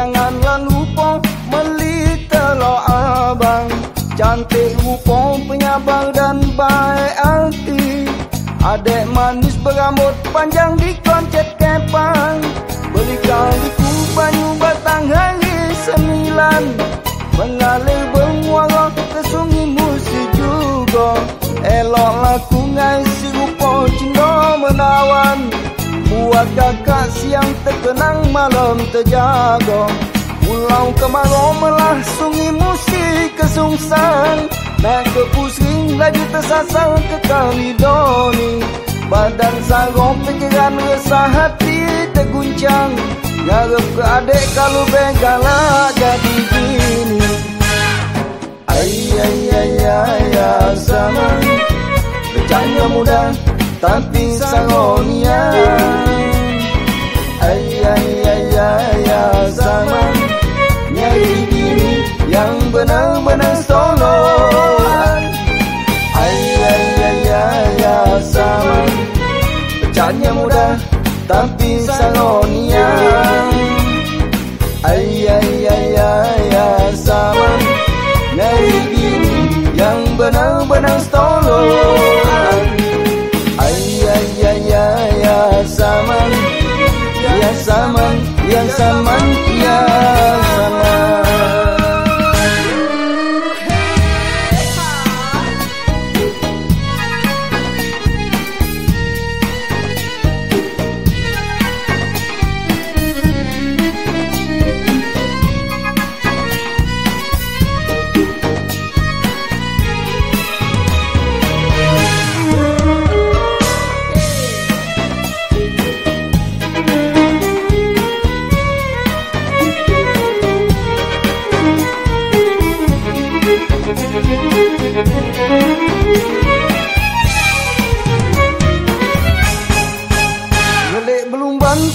Janganlah lupa meli telur abang. Cantik rupa penyabang dan baik hati. Adik manis berambut panjang di koncet kepang. Belikan ku banyu batang sembilan. Mengalir bermuara ke sungai musi juga. Eloklah ku ngaisi rupa cinta menawan. Buat kakak siang terkenang malam terjaga. Pulau kemarau melah sungi musik kesungsang. Naik ke pusing lagi tersasar ke kalidoni Badan sarong pikiran resah hati terguncang Ngarep ke adik kalau begala jadi gini. Ayah ayah ayah ayah zaman. Bercanda mudah tapi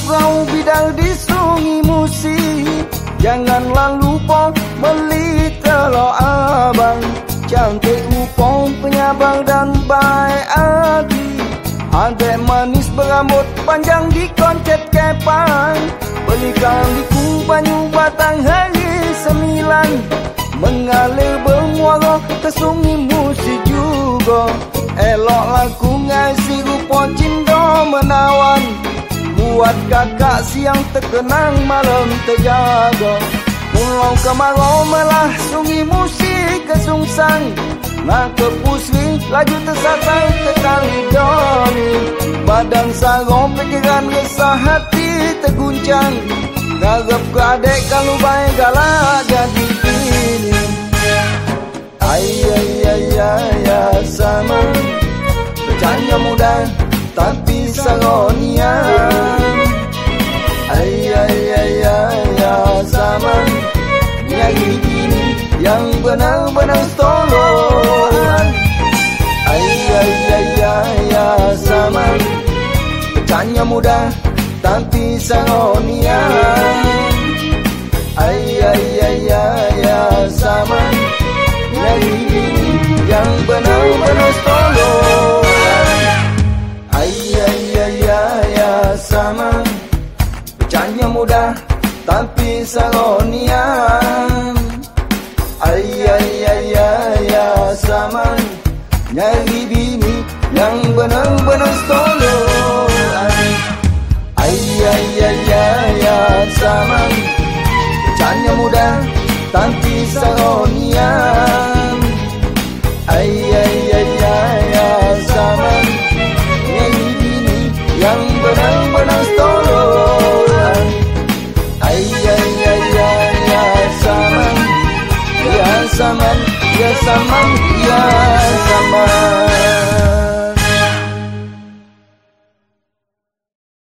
perahu bidal di sungai musi Janganlah lupa beli telur abang. Cantik rupa penyabang dan baik hati. Adik manis berambut panjang di koncet kepang. Belikan di banyu batang hari sembilan. Mengalir bermuara ke sungai musi juga. Eloklah ku ngasih rupa cinta menawan Buat kakak siang terkenang malam terjaga. Pulau kemarau melah sungai musik kesungsang. Nak ke pusri laju tersasar ke kali doni Badan sarong pikiran resah hati terguncang. Ngarep ke adik kalau baik galak jadi gini Ini yang benar-benar tolong. Ayah ayah ayah sama Bercanda mudah tapi saronia Ayah ayah ayah ayah sama Nyari ini yang benar-benar tolong. Ayah ayah ayah ayah sama Bercanda mudah tapi saronia sama Nyari bini yang benar-benar tolong Ayah ayah ayah ayah sama Bercanda mudah tapi saronia Ayah ayah ayah ayah sama Nyari bini yang benar-benar tolong Ayah ayah ayah ayah sama Ya sama ya sama bulan sama